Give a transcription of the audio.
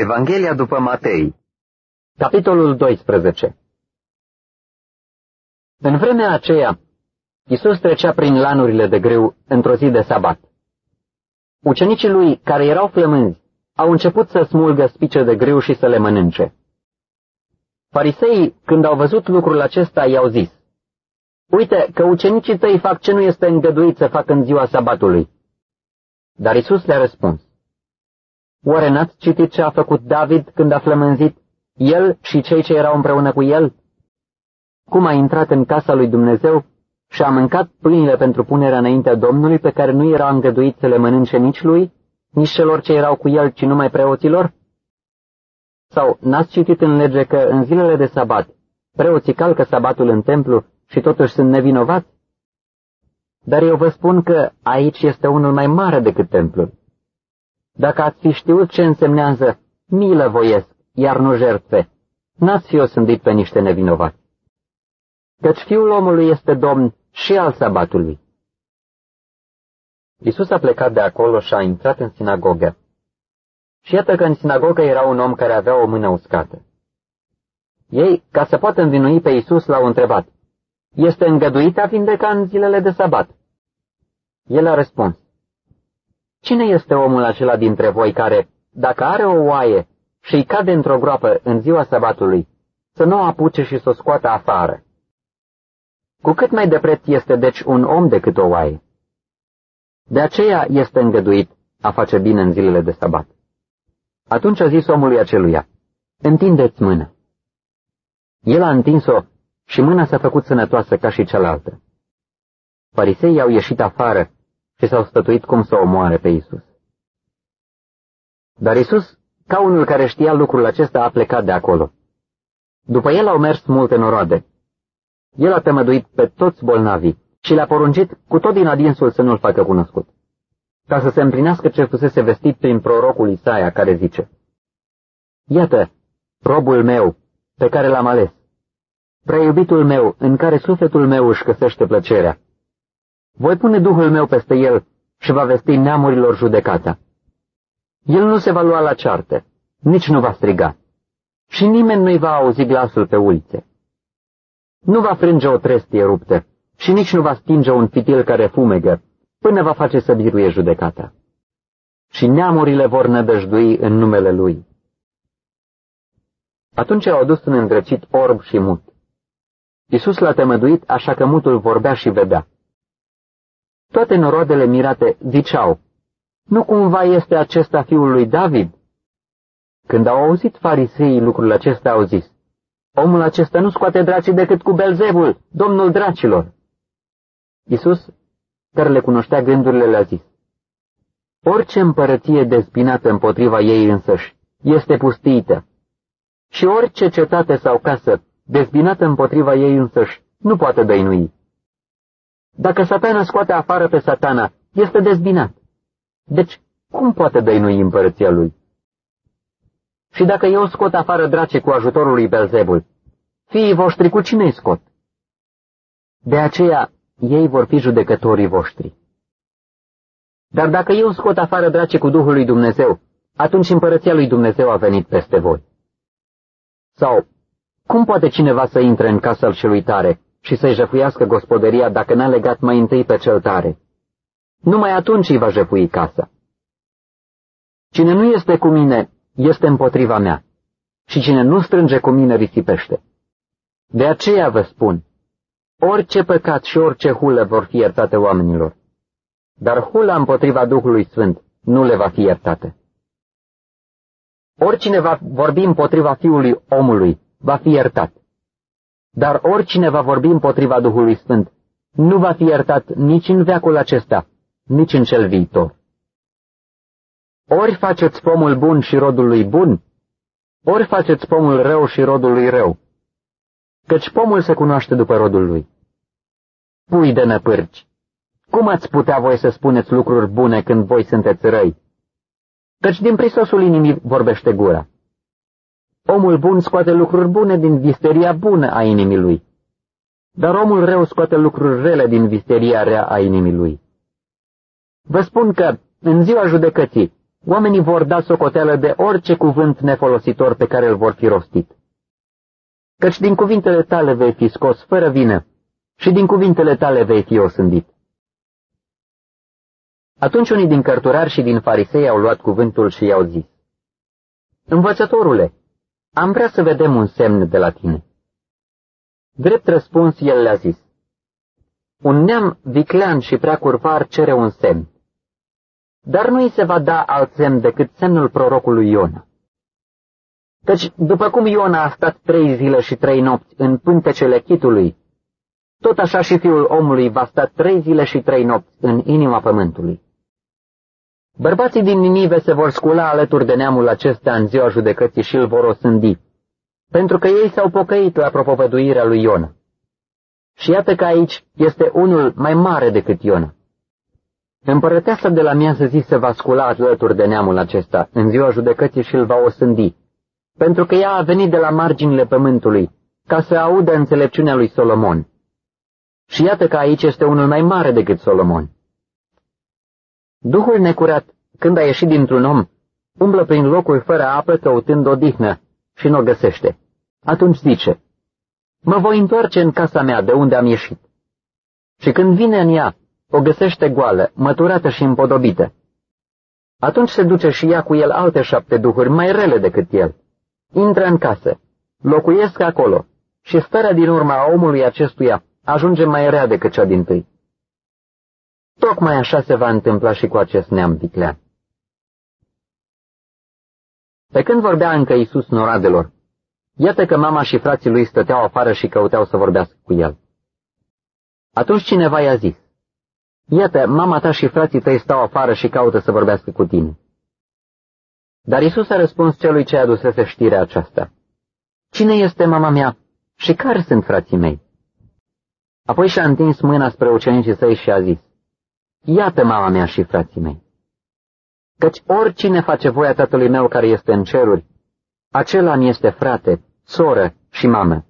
Evanghelia după Matei Capitolul 12 În vremea aceea, Iisus trecea prin lanurile de greu într-o zi de sabat. Ucenicii lui, care erau flămânzi, au început să smulgă spice de greu și să le mănânce. Fariseii, când au văzut lucrul acesta, i-au zis, Uite că ucenicii tăi fac ce nu este îngăduit să facă în ziua sabatului. Dar Isus le-a răspuns, Oare n-ați citit ce a făcut David când a flămânzit, el și cei ce erau împreună cu el? Cum a intrat în casa lui Dumnezeu și a mâncat pâinile pentru punerea înaintea Domnului pe care nu era îngăduit să le mănânce nici lui, nici celor ce erau cu el, ci numai preoților? Sau n-ați citit în lege că în zilele de sabat preoții calcă sabatul în templu și totuși sunt nevinovați? Dar eu vă spun că aici este unul mai mare decât templul. Dacă ați fi știut ce însemnează milă voiesc, iar nu jertfe, n-ați fi osândit pe niște nevinovați. Căci fiul omului este domn și al sabatului. Isus a plecat de acolo și a intrat în sinagogă. Și iată că în sinagogă era un om care avea o mână uscată. Ei, ca să poată învinui pe Isus, l-au întrebat, Este îngăduit a vindeca în zilele de sabat? El a răspuns, Cine este omul acela dintre voi care, dacă are o oaie și îi cade într-o groapă în ziua sabatului, să nu o apuce și să o scoată afară? Cu cât mai de preț este deci un om decât o oaie? De aceea este îngăduit a face bine în zilele de sabat. Atunci a zis omului aceluia, întindeți mână. El a întins-o și mâna s-a făcut sănătoasă ca și cealaltă. Fariseii au ieșit afară și s-au stătuit cum să omoare pe Isus. Dar Isus, ca unul care știa lucrul acesta, a plecat de acolo. După el au mers multe noroade. El a temăduit pe toți bolnavii și le-a poruncit cu tot din adinsul să nu-l facă cunoscut, ca să se împlinească ce fusese vestit prin prorocul Isaia, care zice, Iată, robul meu, pe care l-am ales, preiubitul meu, în care sufletul meu își găsește plăcerea. Voi pune Duhul meu peste el și va vesti neamurilor judecata. El nu se va lua la ceartă, nici nu va striga, și nimeni nu-i va auzi glasul pe ulițe. Nu va frânge o trestie ruptă și nici nu va stinge un fitil care fumegă, până va face să biruie judecata. Și neamurile vor nădăjdui în numele lui. Atunci au adus un îndrăcit orb și mut. Iisus l-a temăduit așa că mutul vorbea și vedea. Toate noroadele mirate ziceau, nu cumva este acesta fiul lui David? Când au auzit fariseii lucrul acesta, au zis, omul acesta nu scoate dracii decât cu Belzebul, domnul dracilor. Iisus, care le cunoștea gândurile, le-a zis, Orice împărăție despinată împotriva ei însăși este pustită și orice cetate sau casă dezbinată împotriva ei însăși nu poate dăinui. Dacă satana scoate afară pe satana, este dezbinat. Deci, cum poate dăinui împărăția lui? Și dacă eu scot afară drace cu ajutorul lui Belzebul, fiii voștri cu cine îi scot? De aceea, ei vor fi judecătorii voștri. Dar dacă eu scot afară drace cu Duhul lui Dumnezeu, atunci împărăția lui Dumnezeu a venit peste voi. Sau, cum poate cineva să intre în casa celui tare și să-i jefuiască gospodăria dacă n-a legat mai întâi pe cel tare? Numai atunci îi va jefui casa. Cine nu este cu mine, este împotriva mea, și cine nu strânge cu mine risipește. De aceea vă spun, orice păcat și orice hulă vor fi iertate oamenilor, dar hula împotriva Duhului Sfânt nu le va fi iertată. Oricine va vorbi împotriva Fiului omului va fi iertat. Dar oricine va vorbi împotriva Duhului Sfânt nu va fi iertat nici în veacul acesta, nici în cel viitor. Ori faceți pomul bun și rodul lui bun, ori faceți pomul rău și rodul lui rău, căci pomul se cunoaște după rodul lui. Pui de năpârci, cum ați putea voi să spuneți lucruri bune când voi sunteți răi? Căci din prisosul inimii vorbește gura. Omul bun scoate lucruri bune din visteria bună a inimii lui, dar omul rău scoate lucruri rele din visteria rea a inimii lui. Vă spun că, în ziua judecății, oamenii vor da socoteală de orice cuvânt nefolositor pe care îl vor fi rostit. Căci din cuvintele tale vei fi scos fără vină și din cuvintele tale vei fi osândit. Atunci unii din cărturari și din farisei au luat cuvântul și i-au zis, Învățătorule, am vrea să vedem un semn de la tine. Drept răspuns, el le-a zis, Un neam viclean și prea curvar cere un semn, dar nu îi se va da alt semn decât semnul prorocului Iona. Căci, după cum Iona a stat trei zile și trei nopți în pântecele chitului, tot așa și fiul omului va sta trei zile și trei nopți în inima pământului. Bărbații din Ninive se vor scula alături de neamul acesta în ziua judecății și îl vor osândi, pentru că ei s-au pocăit la propovăduirea lui Iona. Și iată că aici este unul mai mare decât Iona. Împărăteasa de la miază zi se va scula alături de neamul acesta în ziua judecății și îl va osândi, pentru că ea a venit de la marginile pământului, ca să audă înțelepciunea lui Solomon. Și iată că aici este unul mai mare decât Solomon. Duhul necurat, când a ieșit dintr-un om, umblă prin locul fără apă căutând o dihnă și nu o găsește. Atunci zice, mă voi întoarce în casa mea de unde am ieșit. Și când vine în ea, o găsește goală, măturată și împodobită. Atunci se duce și ia cu el alte șapte duhuri mai rele decât el. Intră în casă, locuiesc acolo și starea din urma omului acestuia ajunge mai rea decât cea din tâi. Tocmai așa se va întâmpla și cu acest neam viclean. Pe când vorbea încă Iisus noradelor, iată că mama și frații lui stăteau afară și căuteau să vorbească cu el. Atunci cineva i-a zis, Iată, mama ta și frații tăi stau afară și caută să vorbească cu tine. Dar Isus a răspuns celui ce adusese știrea aceasta. Cine este mama mea și care sunt frații mei? Apoi și-a întins mâna spre ucenicii săi și a zis, Iată mama mea și frații mei. Căci oricine face voia tatălui meu care este în ceruri, acela mi este frate, soră și mamă.